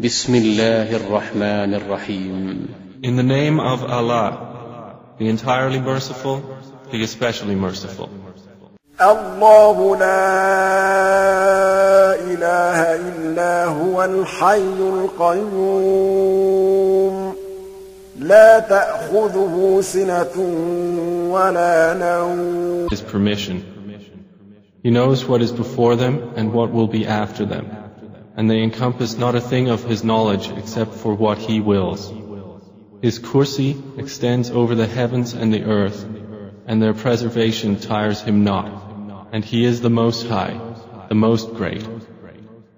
بسم الله الرحمن الرحيم In the name of Allah, the entirely merciful, the especially merciful. الله لا إله إلا هو الحي القيوم لا تأخذه سنة ولا نوم His permission. He knows what is before them and what will be after them. And they encompass not a thing of His knowledge except for what He wills. His kursi extends over the heavens and the earth, and their preservation tires Him not. And He is the Most High, the Most Great.